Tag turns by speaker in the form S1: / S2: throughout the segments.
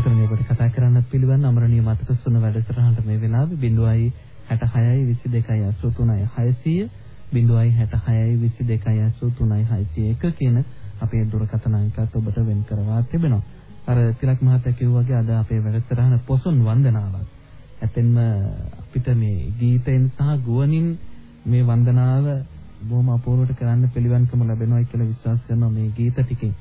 S1: ඒකනේ ඔබට කතා කරන්නත් පිළිවන් අමරණීය මතක සුන වැඩසටහනට මේ වෙලාවේ 066 22 83 600 066 22 83 601 කියන අපේ දුරකථන අංකත් ඔබට වෙන් කරවා තිබෙනවා. අර තිලක් මහත්තයා කිව්වා වගේ අද අපේ වැඩසටහන පොසොන් වන්දනාවක්. ඇතෙන්ම අපිට මේ ගීතෙන් සහ ගුවනින් මේ වන්දනාව බොහොම අපූර්වට කරන්න පිළිවන්කම ලැබෙනවා කියලා විශ්වාස කරනවා මේ ගීත ටිකෙන්.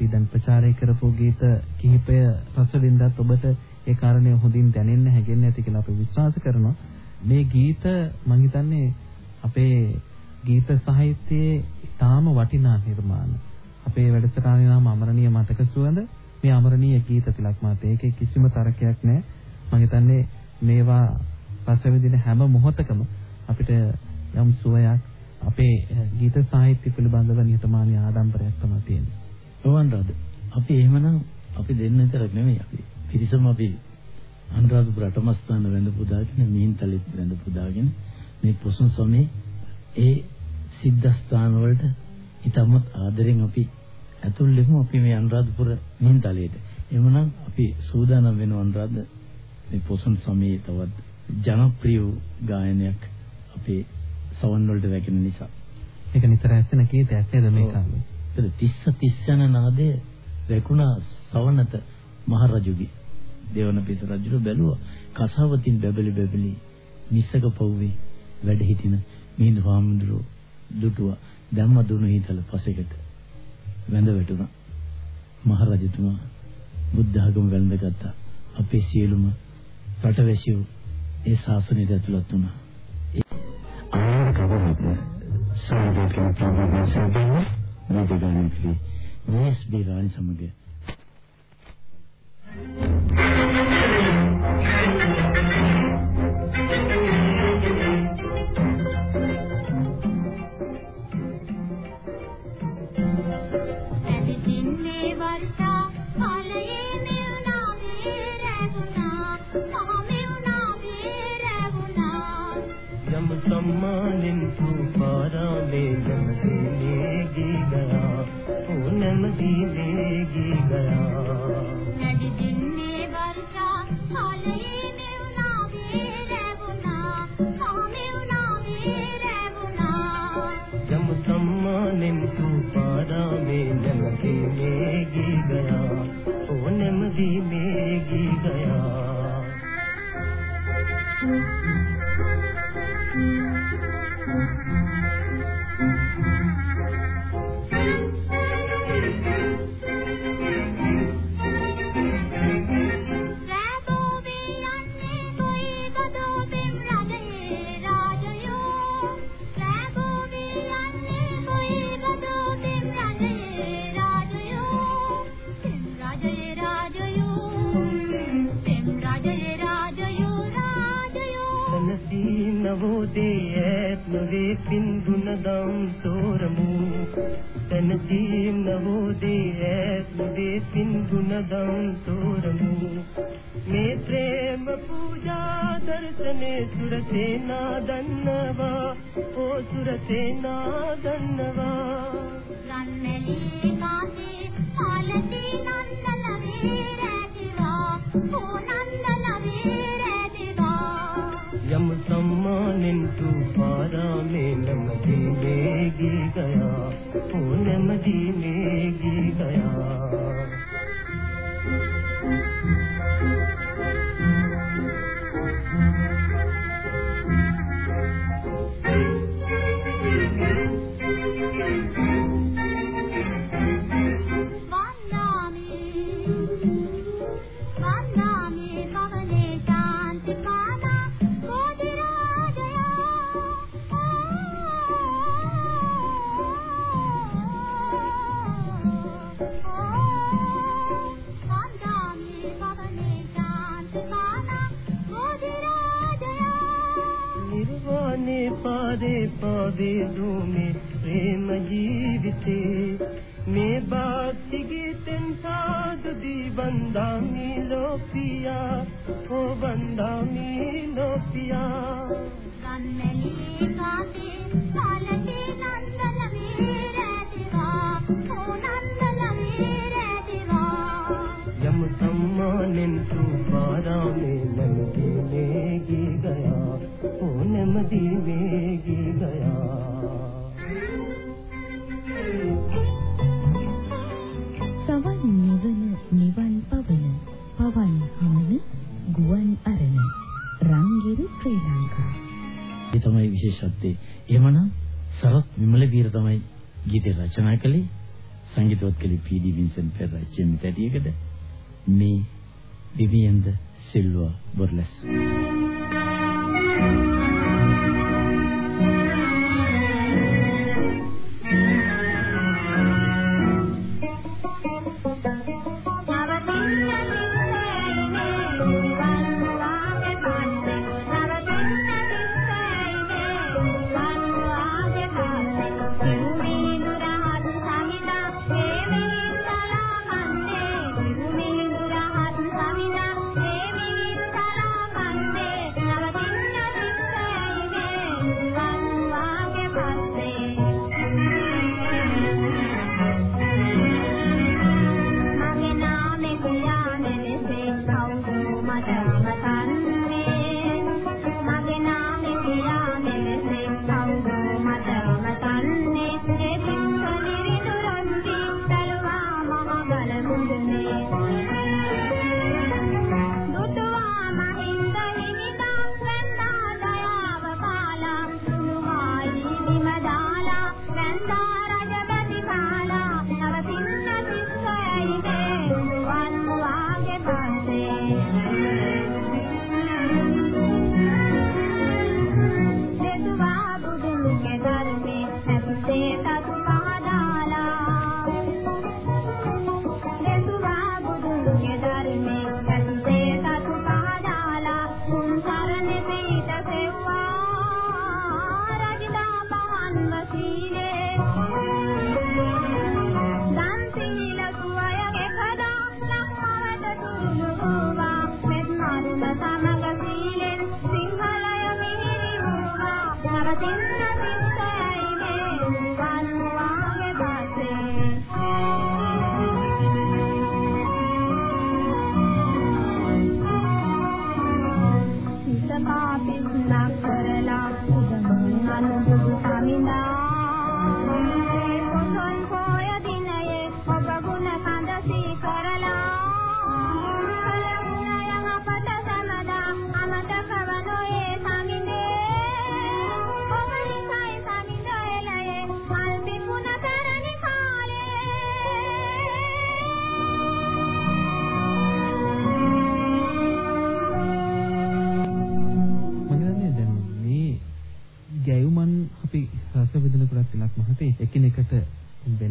S1: අපි දැන් ප්‍රචාරය කරපු ගීත කිහිපය රස වින්දාත් ඔබට ඒ කාරණේ හොඳින් දැනෙන්න හැගෙන්න ඇති කියලා අපි විශ්වාස කරනවා. මේ ගීත මම හිතන්නේ අපේ ගීත සාහිත්‍යයේ ඉතාම වටිනා නිර්මාණ. අපේ වැඩසටහනේ නම අමරණීය මතක සුවඳ මේ අමරණීය ගීත තිලක් මාත ඒකේ කිසිම තරකයක් නැහැ. මම හිතන්නේ මේවා රස විඳින හැම මොහොතකම අපිට යම් සුවයක් අපේ ගීත සාහිත්‍ය පිළිබඳව නිහතමානී ආඩම්බරයක් තමයි තියෙන්නේ.
S2: ඕවන් රද අපි එහෙමනම් අපි දෙන්න විතරක් නෙමෙයි අපි පිරිසම අපි අනුරාධපුර අටමස්ථාන වැඳ පුදාගෙන මිහින්තලෙත් වැඳ පුදාගෙන මේ පොසොන් සමේ ඒ සිද්ධාස්ථාන වලට ඊටමත් ආදරෙන් අපි ඇතුල් වෙමු අපි මේ අනුරාධපුර මිහින්තලයට. එhmenan අපි සූදානම් වෙන අනුරාධ මේ පොසොන් සමයේ තවත් ජනප්‍රිය ගායනයක් අපේ සවන් වලට වැගෙන නිසා.
S1: ඒක නිතර ඇසෙන කීතයක් නේද මේ කාලේ?
S2: ඒක තිස්ස තිස්සන නාදයේ වැකුණා සවනත මහරජුගේ. දේවනපිත රජු බැලුවා කසාවතින් බැබලි බැබලි නිසක පොව්වේ වැඩ හිටින මිහිඳු හාමුදුරුවෝ දුටුවා. ධම්ම දුනු හිතල පසෙකට වැඳ වැටුණා. මහරජතුමා බුද්ධ ආගම වැළඳගත්තා අපේ සියලුම රටවැසියෝ ඒ ශාසනයට ඇතුළත් වුණා.
S3: ආයත කවරද गीत गाने के लिए।
S2: जयेश बेरान समझे
S4: सम्मानिन तू पारा में जम से लेगी दिल ले गया සුරමි මේ ප්‍රේම පූජා දර්ශනේ
S5: සුරසේනා දන්නවා. ඕ සුරසේනා දන්නවා. රන්මැලි මාසේ පාලදී නන්දන වේරදිවා ඕ
S6: නන්දන
S2: වේරදිවා
S7: යම් සම්මානෙන් තු පාරා මේ නමදී මේ ගී ගයා. ඕ නමදී මේ ගී ගයා. බේදු මේ ප්‍රේම ජීවිතේ. මේ බාතිගේ තෙන් සාදු දී වන්දාමි ලෝපියා ඕ වන්දාමි ලෝපියා
S2: ගන්නෙලි කාතේ සාලේ නන්දන වේරතිවා ඕ නන්දන වේරතිවා
S7: යම් සම්මානෙන් සුපාරාමේ නන්දිනේ ගී ගයා. ඕ නමදී
S6: තමයි විශේෂත්වය. එහෙමනම් සරත් විමල වීර තමයි ගීතය රචනා කළේ. සංගීතවත් කළේ පී.ඩී. වින්සන් පෙරේරා චෙම්මිතටියකද මේ විවියන්ද සිල්වා බොර්ලස්.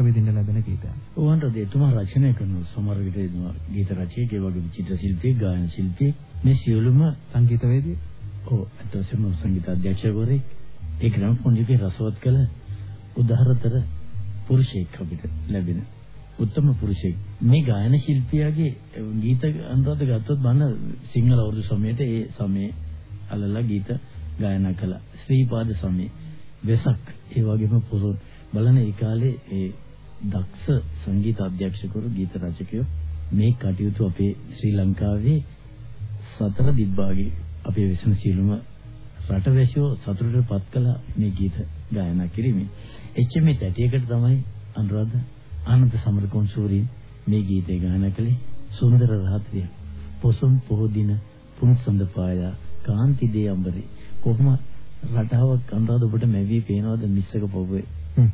S1: විඳින්න ලැබෙන ගීතයක්.
S6: ඕවන්ට දෙතුමා රචනය කරන සමහර විට එතුමා ගීත රචකයෙක් ඒ වගේම චිත්‍ර ශිල්පියෙක් ගායන ශිල්පියෙක්. මේ සියලුම
S1: සංගීතවේදී
S6: ඔව් අතවසම සංගීත අධ්‍යක්ෂකවරයෙක් ඒ ග්‍රැම්ෆෝන් එකේ රසවත් කළ උදාහරතර පුරුෂයෙක් අපිට ලැබෙන උත්තම පුරුෂයෙක්. මේ ගායන ශිල්පියාගේ ගීත අනුරාධ ගත්තොත් බලන්න සිංහල අවුරුදු සමයේට ඒ සමයේ අලලා ගීත ගායනා කළා. ශ්‍රීපාද සමයේ වෙසක් ඒ වගේම පොරොන් බලන ඒ කාලේ ඒ දක්ෂ සංගීත අධ්‍යක්ෂකවරු ගීත රචකයෝ මේ කටයුතු අපේ ශ්‍රී ලංකාවේ සතර දිබ්බාගේ අපේ විසම සීලුම රටවැසියෝ සතුටටපත් කළ මේ ගීත ගායනා කිරීමෙන්. එච්ච මේ තැටියකට තමයි අනුරාධ ආනන්ද සමරකෝන් සූරි මේ ගීතය ගායනා කළේ. සුන්දර රාත්‍රිය. පොසොන් පොහොය දින පුන් සඳ පායා. කාන්ති දේ අඹරේ. කොහොම රටාවක් අනුරාධ ඔබට මැවි පේනවද මිස්සක පොවේ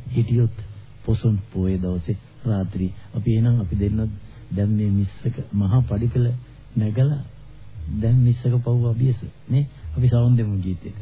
S6: හිටියොත් පොසොන් පොයේ දවසේ රාත්‍රී. අපි එනං අපි දෙන්න දැන් මේ මිස්සක මහා පඩිපෙළ නැගලා දැන් මිස්සක පව් අභියස නේ? අපි සවුන් දෙමු ගීතේ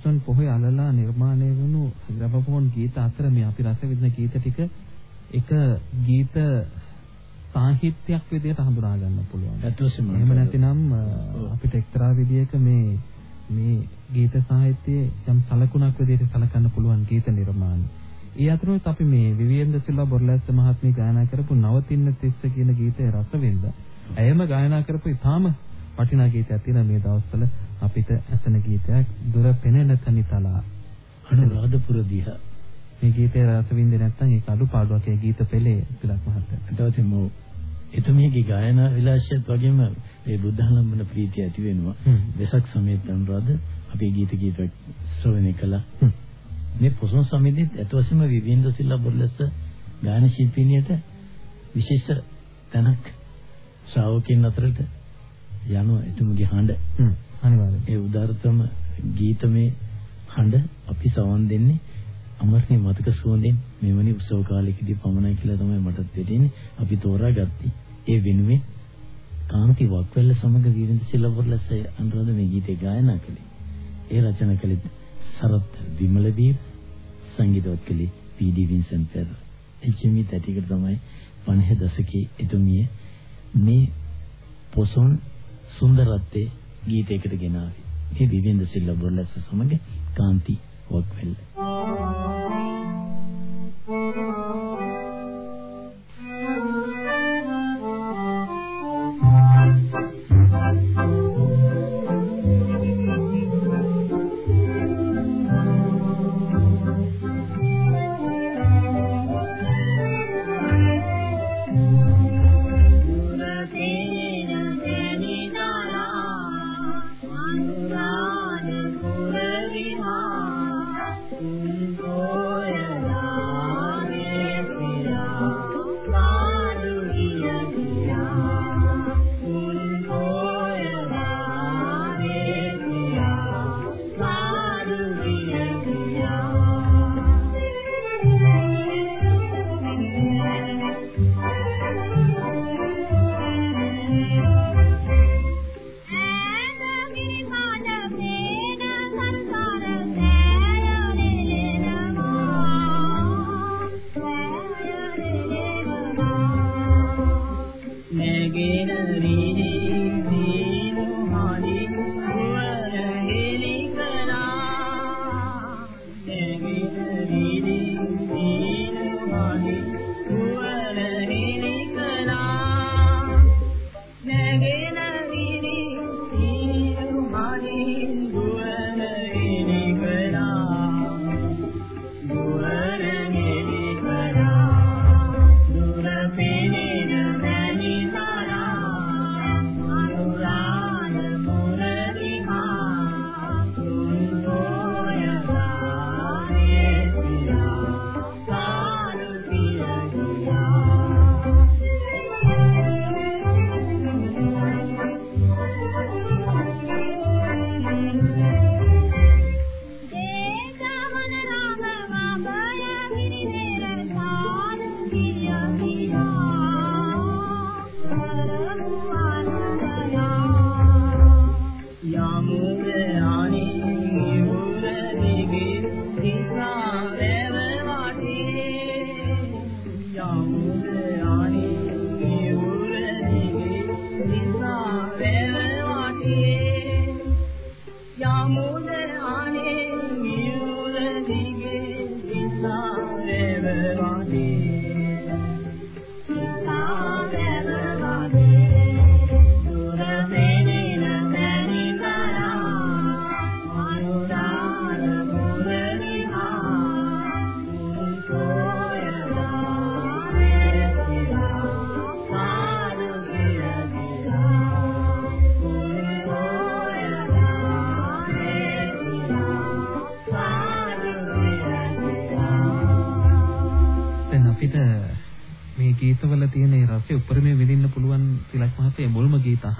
S1: පොසොන් පොහොය අලලා නිර්මාණය වුණු ග්‍රැමෆෝන් ගීත අතර මේ අපි රස විඳින ගීත ටික එක ගීත සාහිත්‍යයක් විදිහට හඳුනා ගන්න පුළුවන්.
S8: ඇත්තටම
S1: එහෙම නැතිනම් අපිට එක්තරා විදියක මේ මේ ගීත සාහිත්‍යයේ යම් සලකුණක් විදිහට සලකන්න පුළුවන් ගීත නිර්මාණ. ඒ අතරුත් අපි මේ විවියන්ද සිල්වා බොරලැස්ස මහත්මිය ගායනා කරපු නවතින්න තිස්ස කියන ගීතය රස විඳ. ඇයම ගායනා කරපු ඉතාම වටිනා ගීතයක් තියෙන මේ දවස්වල අපිට ඇසෙන ගීතයක් දුර පෙනෙන තනිතලා.
S8: අනුරාධපුර දිහා
S1: මේ ගීතය රස විඳින්නේ නැත්නම් ඒක අඩුපාඩුවක් ඒ ගීත පෙළේ තිලක් මහත්තයා.
S8: ඊට මෝ එතුමියගේ ගායනා විලාසයත් වගේම මේ බුද්ධාලම්බන ප්‍රීතිය ඇති වෙනවා. වෙසක් සමයේත් අනුරාධ අපේ ගීත ගීත ශ්‍රවණය කළා. මේ පොසොන් සමිතිත් ඇතවසම විවින්ද සිල්ලා බොරලැස්ස ගායන ශිල්පිනියට විශේෂ තැනක් ශ්‍රාවකයන් අතරට යනවා එතුමගේ හඬ.
S1: හ්ම්. අනිවාර්යයෙන්.
S8: ඒ උදාරතම ගීතමේ හඬ අපි සවන් දෙන්නේ අමරණීය මතක සුවඳෙන් මෙවැනි උත්සව කාලයකදී පමණයි කියලා තමයි මට තේරෙන්නේ අපි තෝරාගත්තේ ඒ වෙනුවෙන් කාන්ති වක්වැල්ල සමග වීරෙන්ද්‍ර සිල්වර්ලස අනුරාධ මේ ගීතය ගායනා කළේ ඒ රචනා කළේ සරත් විමලවීර සංගීතවත් කළේ පී.ඩී. වින්සන් පෙර එච්.එම්.ඊ. තැටිකට තමයි 50 දශකයේ එතුමිය මේ පොසොන් සුන්දරත්වයේ ගීතයකට ගෙනාවේ මේ විවින්ද සිල්වර්ලස සමග කාන්ති වක්වැල්ල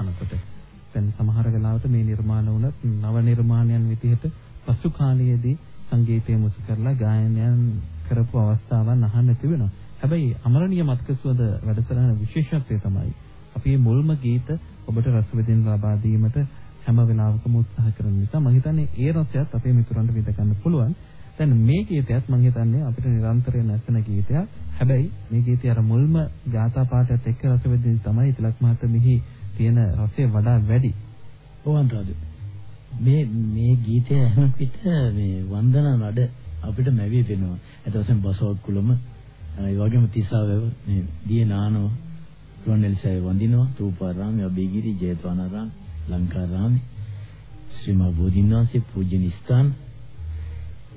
S1: අහනකොට. දැන් සමහර වෙලාවට මේ නිර්මාණ වුණත් නව නිර්මාණයන් විදිහට පසු කාලයේදී සංගීතය මුසු කරලා ගායනයන් කරපු අවස්ථාවන් අහන්න තිබෙනවා. හැබැයි අමරණීය මතක සුවඳ වැඩසටහන විශේෂත්වය තමයි අපි මේ මුල්ම ගීත ඔබට රස විඳින්න ලබා දීමට හැම වෙලාවකම උත්සාහ කරන නිසා මම හිතන්නේ ඒ රසයත් අපේ මිතුරන්ට විඳ ගන්න පුළුවන්. දැන් මේ ගීතයත් මම හිතන්නේ අපිට නිරන්තරයෙන් ඇසෙන ගීතයක්. හැබැයි මේ ගීතය අර මුල්ම ගාථා පාඨයත් එක්ක රස විඳින්න තමයි තිලක් මහත්තයා මෙහි තියෙන රසය වඩා වැඩි.
S8: ඕවන් රාජු මේ මේ ගීතය අහන විට මේ වන්දනා නඩ අපිට මැවි වෙනවා. ඒත් වශයෙන් බසවක් කුලම ඒ වගේම තිසාවව මේ දිය නානව රුවන්වැලිසෑය වඳිනවා රූපාරාමයේ අබේගිරි ජයත්වනාරාම ලංකාරාමේ ශ්‍රී මහ බෝධින්වහන්සේ පූජනීය ස්ථාන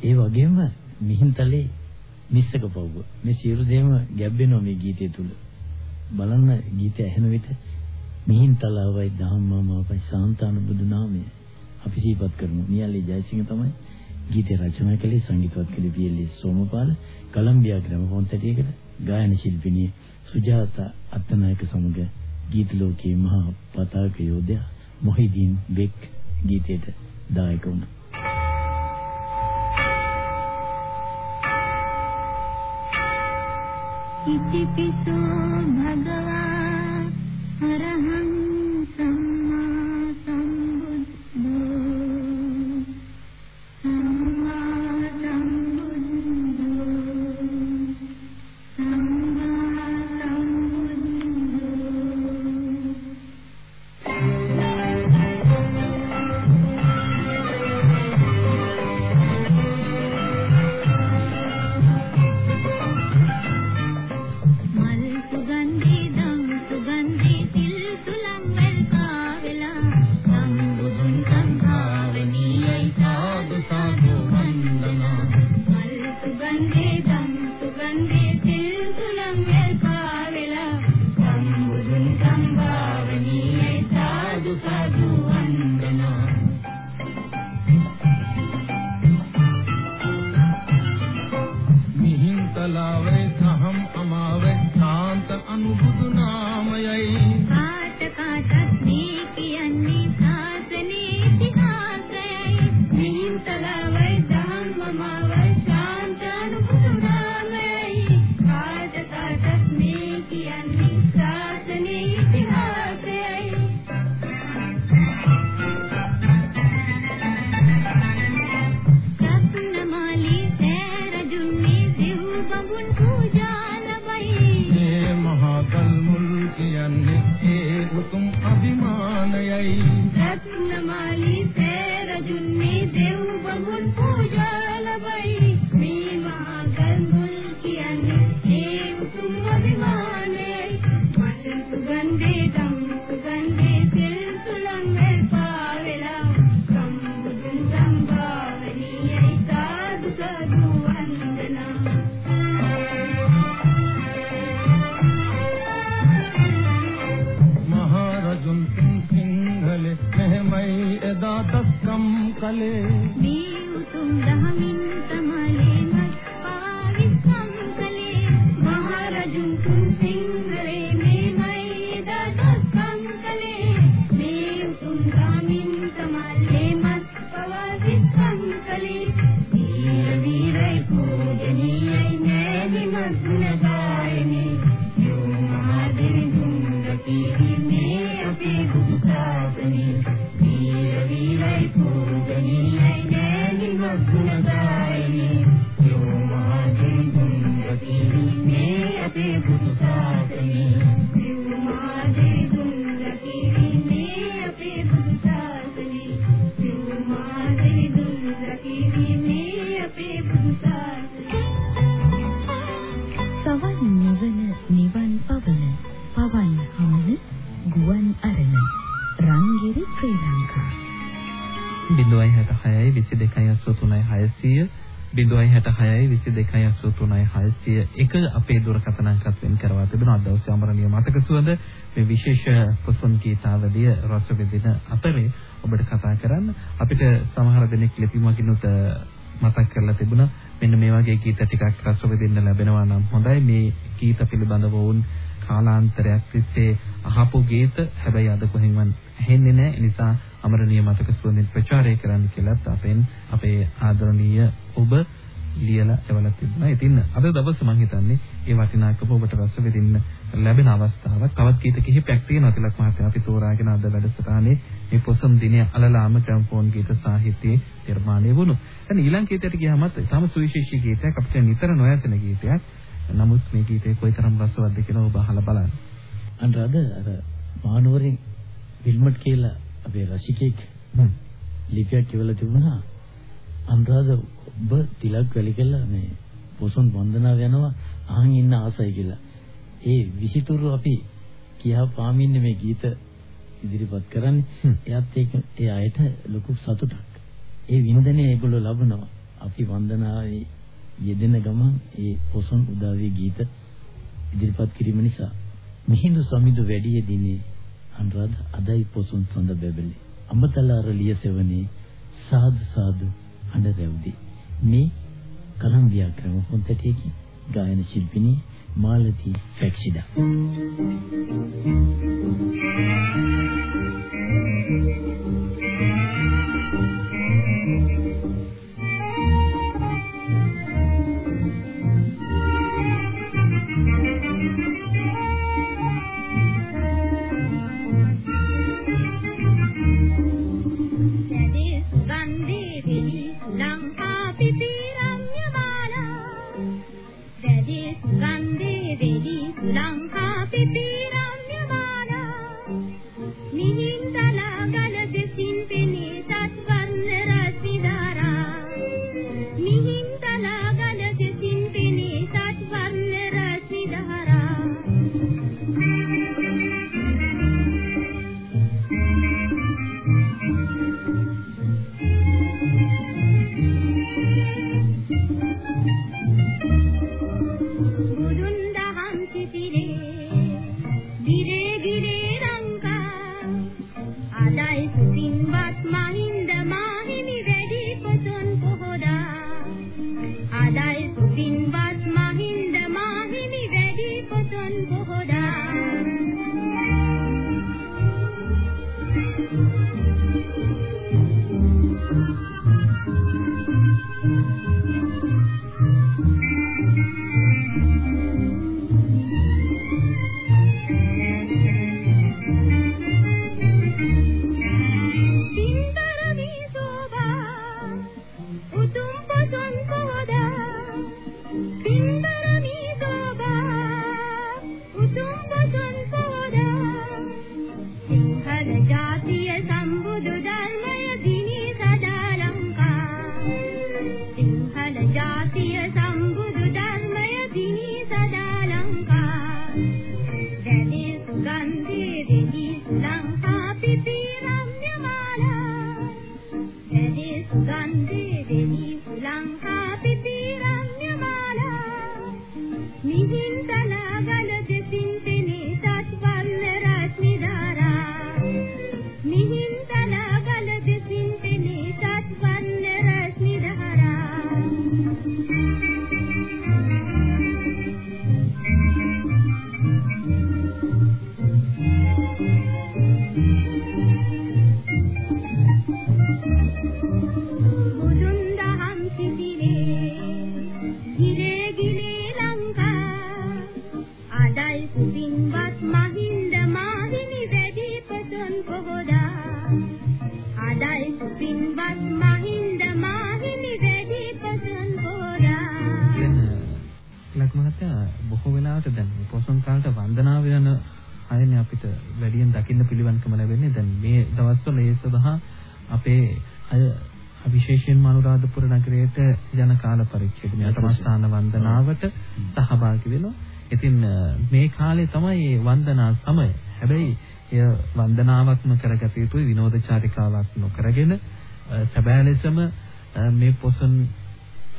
S8: ඒ වගේම මිහින්තලේ නිස්සක පවුව මේ සියලු දේම ගැබ්බෙනවා මේ ගීතය තුල බලන්න ගීතය ඇහෙන විට මිහින්තලාවයි ධම්මමාවයි සාන්තාන බුදු නාමය. අපි සිහිපත් කරමු. නියල්ලේ ජයසිංහ තමයි ගීතය රචනා කළේ සංගීතවත් කළේ P L S Somapala Columbia gramophone තැටියකට ගායන ශිල්පිනිය සුජාතා අත්තනායක සමග ගීත ලෝකයේ මහා පතාක යෝධයා මොහිදීන් බෙක් ගීතයට දායක වුණා.
S9: ඉතිපිසෝ භගවා हं अमााव शान्त
S10: अनुभूत नामय। මෙහෙමයි එදා දක්කම් කලේ.
S9: මේ උතුම් දහමින්
S1: 066 22 600 066 එක අපේ දුරකථන අංකත් වෙන් කරවා තිබෙනවා. අද දවසේ අමරණීය මතක සුවඳ මේ විශේෂ පොසොන් ගීතාවලිය රස විඳින අතරේ ඔබට කතා කරන්න. අපිට සමහර දෙනෙක් ලිපිමකිනුත් මතක් කරලා තිබුණා. මෙන්න මේ වගේ ගීත ටිකක් රස විඳින්න ලැබෙනවා නම් හොඳයි. මේ ගීත පිළිබඳව වුන් කාලාන්තරයක් තිස්සේ අහපු ගීත හැබැයි අද කොහෙන්වත් ඇහෙන්නේ නැහැ. ඒ නිසා අමරණීය මතක සුවඳින් ප්‍රචාරය කරන්න කියලාත් අපෙන් අපේ ආදරණීය ඔබ ලියලා එවලා තිබුණා. ඉතින් අද දවසේ මම හිතන්නේ ඒ වටිනාකම ඔබට රස විඳින්න ලැබෙන අවස්ථාවක්. තවත් ගීත කිහිපයක් තියෙනවා තිලක් මහත්තයා අපි තෝරාගෙන අද වැඩසටහනේ මේ පොසම් දිනය අලලාම ග්‍රැම්ෆෝන් ගීත සාහිත්‍යයේ නිර්මාණය වුණු. දැන් ඊළඟ ගීතයට ගියාමත් තම සුවිශේෂී ගීතයක් අපිට නිතර නොයැතෙන ගීතයක්. නමුත් මේ ගීතේ කොයිතරම් රසවත්ද කියලා ඔබ අහලා බලන්න.
S8: අනුරාධ අර මානවරින් විල්මට් කියලා අපේ රසිකෙක් ලිපියක් කියවලා තිබුණා අනුරාධ ඔබ තිලක් වැලි කළා මේ පොසොන් වන්දනාව යනවා අහන් ඉන්න ආසයි කියලා. ඒ විසිතුරු අපි කියා පාමින්නේ මේ ගීත ඉදිරිපත් කරන්නේ. එයාත් ඒක ඒ අයට ලොකු සතුටක්. ඒ වින්දනය ඒගොල්ලෝ ලබනවා. අපි වන්දනාවේ යෙදෙන ගමන් ඒ පොසොන් උදාවේ ගීත ඉදිරිපත් කිරීම නිසා මිහිඳු සමිඳු වැඩි දිනේ අනුරාධ අදයි පොසොන් සඳ බැබලේ. අමතලාර ලිය සෙවනේ සාදු සාදු හඬ රැවුදී මේ කලම්බියා ක්‍රම පොන්තටියකින් ගායන ශිල්පිනී මාලති ෆැක්සිඩා
S9: සැදේ
S1: යන කාල පරිච්ඡේද මේ අටමස්ථාන වන්දනාවට සහභාගී වෙනවා. ඉතින් මේ කාලේ තමයි වන්දනා සමය. හැබැයි එය වන්දනාවක්ම කරගත යුතුයි විනෝදචාරිකාවක් නොකරගෙන සැබෑ ලෙසම මේ පොසොන්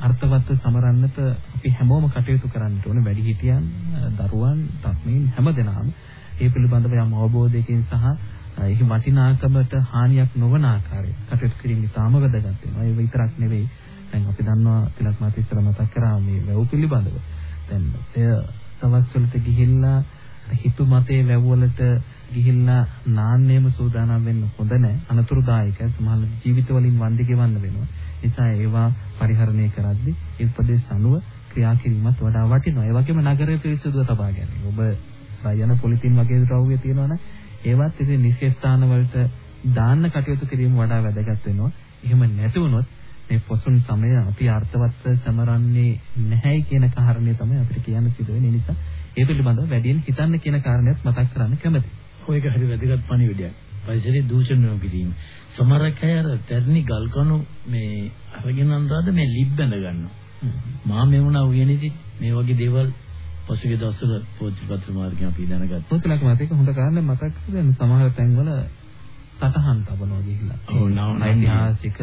S1: අර්ථවත් සමරන්නට අපි හැමෝම කටයුතු කරන්න ඕනේ වැඩිහිටියන් දරුවන් තත්මීන් හැමදෙනාම ඒ පිළිබඳව යම් අවබෝධයකින් සහ එහි වටිනාකමට හානියක් නොවන ආකාරයට කටයුතු කිරීම ඉතාම වැදගත් වෙනවා. ඒ විතරක් නෙවෙයි දැන් අපි දන්නවා තිලක් මාත් ඉස්සර මතක් කරා මේ වැව් පිළිබඳව. දැන් එය තවත් වලට ගිහිල්ලා හිතු මතේ වැව් වලට ගිහිල්ලා නාන්නේම සූදානම් වෙන්න හොඳ නැහැ. අනතුරුදායකයි. සමහර ජීවිත වලින් වන්දි ගෙවන්න වෙනවා. නිසා ඒවා පරිහරණය කරද්දී ඒ උපදේශ අනුව ක්‍රියා කිරීමත් වඩා වටිනවා. ඒ වගේම නගරය පිරිසිදුව තබා ගැනීම. ඔබ යන පොලිතින් වගේ ද්‍රව්‍ය තියෙනවනේ ඒවත් ඉතින් නිශ්චය ස්ථාන වලට දාන්න කටයුතු කිරීම වඩා වැදගත් වෙනවා. එහෙම නැති වුණොත් මේ පොසුන් සමය අපි අර්ථවත් සමරන්නේ නැහැයි කියන කාරණේ තමයි අපිට කියන්න සිදු වෙන්නේ. ඒ නිසා ඒ පිළිබඳව වැඩියෙන් හිතන්න කියන කාරණයක් මතක් කරන්න කැමතියි.
S8: ඔයක හරි වැදගත් පණිවිඩයක්. පරිසරය දූෂණය කිරීම. සමහර අය අර තරණි ගල් කණු මේ අරගෙන අන්දාද මේ ලිබ් බැඳ ගන්නවා. මා මෙවුනා උයනේදී මේ වගේ දේවල් පසුගිය දවස්වල පොත්පත් මාර්ගයෙන් අපි දැනගත්තා.
S1: පොත්ලක මත එක හොඳ කාරණයක් මතක් කරගෙන සමහර තැන්වල සටහන් තබනවා ගිහිල්ලා.
S8: ඔව් නව
S1: ඓතිහාසික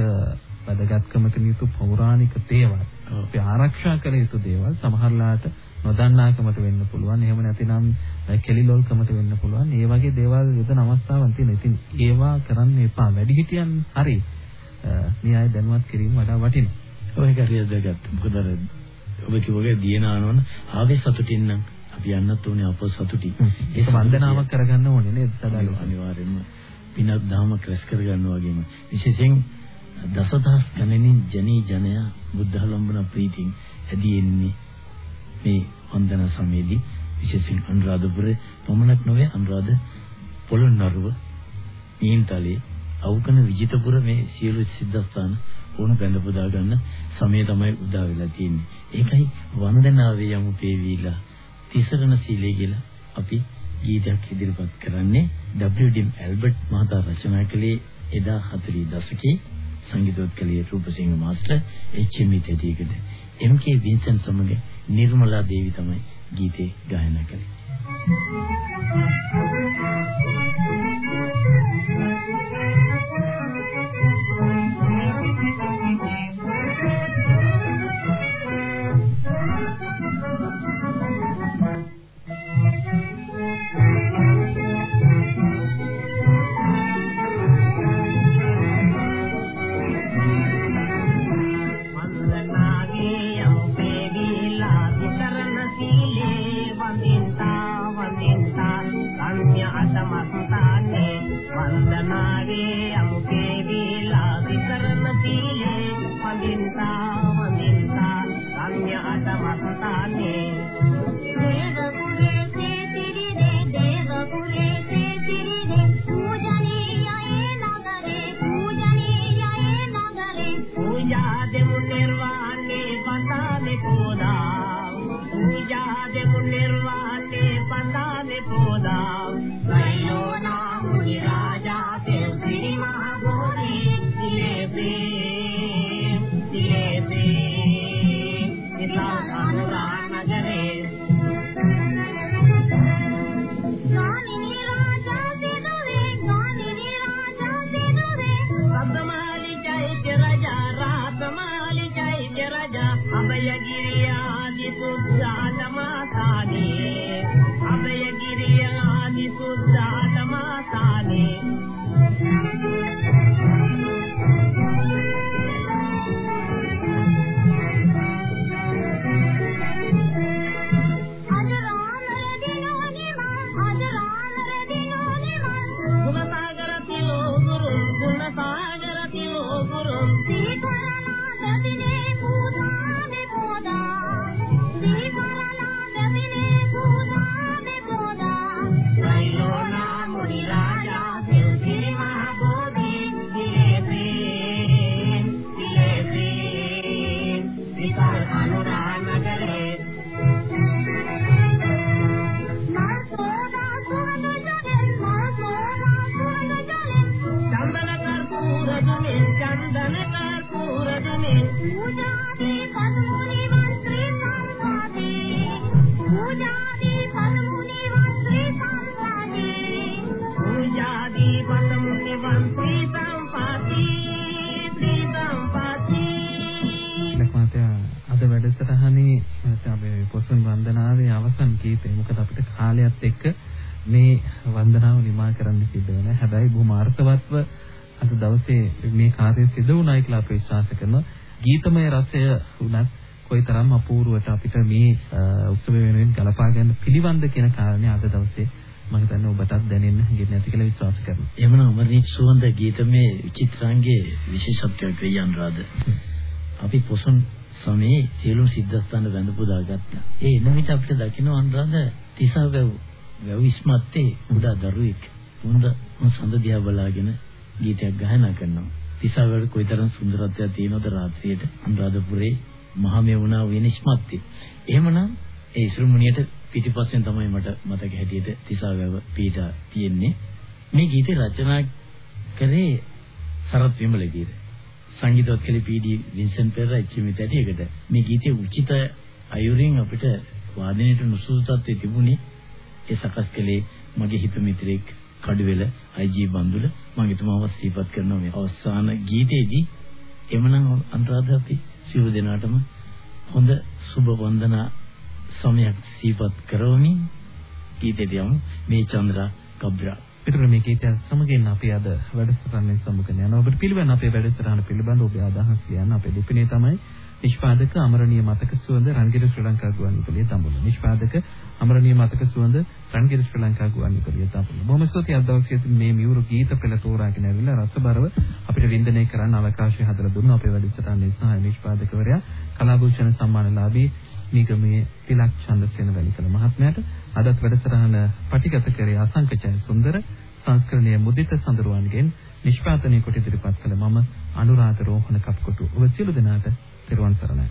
S1: වැදගත්කමක නියුතු පෞරාණික දේවල්. අපි ආරක්ෂා කළ යුතු දේවල් සමහරලාට නොදන්නාකමට වෙන්න පුළුවන්. එහෙම නැතිනම් කෙලිලොල්කමට වෙන්න පුළුවන්. ඒ වගේ දේවල් යොදන අවස්ථාවන් තියෙනවා. ඉතින් ඒවා කරන්න එපා. වැඩිහිටියන් හරි මේ අය දැනුවත් කිරීම වඩා වටිනවා.
S8: ඔය හරියට දැගත්ත. මොකද ඔබ කිව්වගේ දියන ආනවන ආවේ සතුටින් නම් අපි යන්නත් ඕනේ අප සතුටින්.
S1: ඒක වන්දනාවක් කරගන්න ඕනේ නේද සදාලු
S8: අනිවාර්යෙන්ම පිනක් දහමක් රැස් කරගන්න වගේම විශේෂයෙන් දසදහස් ගණනින් ජනී ජනයා බුද්ධාලම්බන ප්‍රීතියෙන් ඇදී එන්නේ මේ වන්දනා සමයේදී විශේෂයෙන් අනුරාධපුරේ පමණක් නොවේ අනුරාධ පොළොන්නරුව ඊන්තලේ අවකන විජිතපුර මේ සියලු සිද්ධාස්ථාන ඕන බැඳ පුදා ගන්න සමය තමයි උදා වෙලා තියෙන්නේ. ඒකයි වන්දනාවේ යමු පේවිලා තිසරණ සීලය කියලා අපි ගීතයක් ඉදිරිපත් කරන්නේ W.D. ඇල්බර්ට් මහතා රචනා කළේ එදා 40 දශකයේ සංගීතෝත්කලයේ රූපසිංහ මාස්ටර් එච්.එම්. තෙදීකද එම්.කේ. වින්සන් සමග නිර්මලා දේවි තමයි ගීතේ ගායනා කළේ.
S9: චන්දන
S1: de ponerla මේ උත්සවය වෙනුවෙන් ගලපා ගන්න පිළිවන්ද කියන කාරණේ අද දවසේ මම හිතන්නේ ඔබටත් දැනෙන්න ගෙන්න ඇති කියලා විශ්වාස කරනවා.
S8: එhmenan අමරණීය සුවඳ ගීතමේ චිත්‍රාංගයේ විශේෂත්වයක් වෙයි අනුරාධ. අපි පොසොන් සමයේ සියලුම සිද්ධාස්ථාන වැඳ පුදා ගත්තා. ඒ එන විට අපිට දකින්න අනුරාධ තිසා වැව් වැව් ඉස්මත්තේ උදා දරුවෙක් හොඳ සඳ දිහා බලාගෙන ගීතයක් ගායනා කරනවා. තිසාවල කොයිතරම් සුන්දරත්වයක් තියෙනවද රාත්‍රියේට අනුරාධපුරේ මහමෙවුනා වෙනිස්මත්ති. එහෙමනම් ඒ ශ්‍රමුණියට පිටිපස්සෙන් තමයි මට මතක හැටියට තිසාවව පීඩා තියෙන්නේ. මේ ගීතේ රචනා කරේ සරත් විමලගීර. සංගීතවත් කලේ පීඩී වින්සන් පෙරේරා ඉච්චිමිත ඇටියකට මේ ගීතේ උචිත අයුරින් අපිට වාදනයට නුසුසු තත්ත්වයේ තිබුණේ ඒ සකස් කළේ මගේ හිත මිත්‍රෙක් කඩුවෙල අයිජී බන්දුල මම එතුමාව සිහිපත් කරනවා මේ අවසාන ගීතේදී එමනම් අනුරාධ අපි සියලු දෙනාටම හොඳ සුබ වන්දනා සමයක් සිහිපත් කරවමින් ගීතේදී යමු මේ චන්ද්‍රා කබ්රා
S1: පිටුර මේ ගීතය සමගින් අපි අද වැඩසටහනෙන් සමුගෙන යනවා. ඔබට පිළිවෙන්න අපේ වැඩසටහන පිළිබඳ ඔබේ අදහස් කියන්න අපේ ලිපිනේ තමයි නිෂ්පාදක අමරණීය මතක සුවඳ රන්ගිර ශ්‍රී ලංකා ගුවන්විදුලිය දඹුල්ල. නිෂ්පාදක අමරණීය මතක සුවඳ රන්ගිර ශ්‍රී ලංකා ගුවන්විදුලිය දඹුල්ල. බොහොම ස්තුතියි අද දවසේ මේ මියුරු ගීත පෙළ තෝරාගෙන ඇවිල්ලා රසබරව අපිට වින්දනය කරන්න අවකාශය හදලා දුන්න අපේ වැඩසටහනේ සහාය නිෂ්පාදකවරයා කලාභූෂණ සම්මානලාභී නිගමේ තිලක් චන්ද්‍රසේන වැලිකල මහත්මයාට අදත් වැඩසටහන පටිගත කරේ අසංකචය සුන්දර සංස්කරණීය මුදිත සඳරුවන්ගෙන් නිෂ්පාදනය කොට ඉදිරිපත් කළ මම අනුරාධ රෝහණ කප්කොටු ඔබ සියලු දෙනාට තෙරුවන් සරණයි.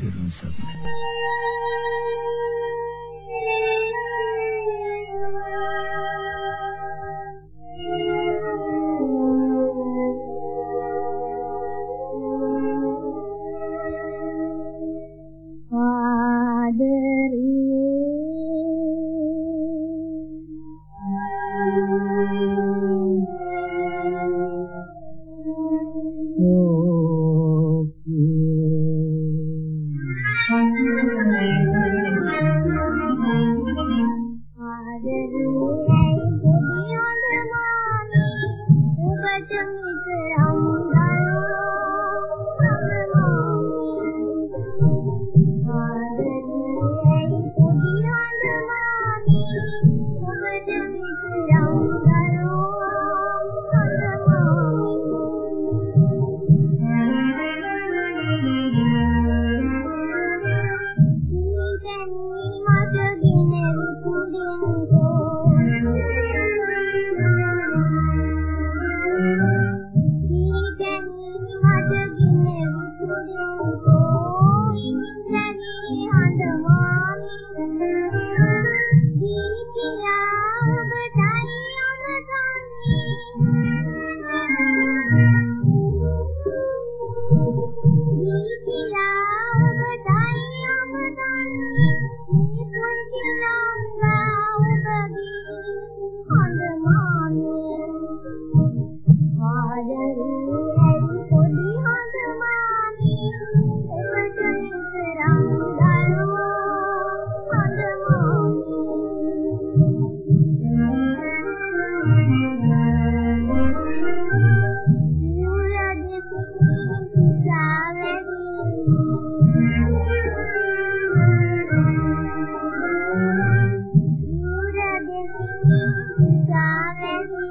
S11: සාරහි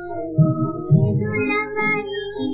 S11: දුලබයි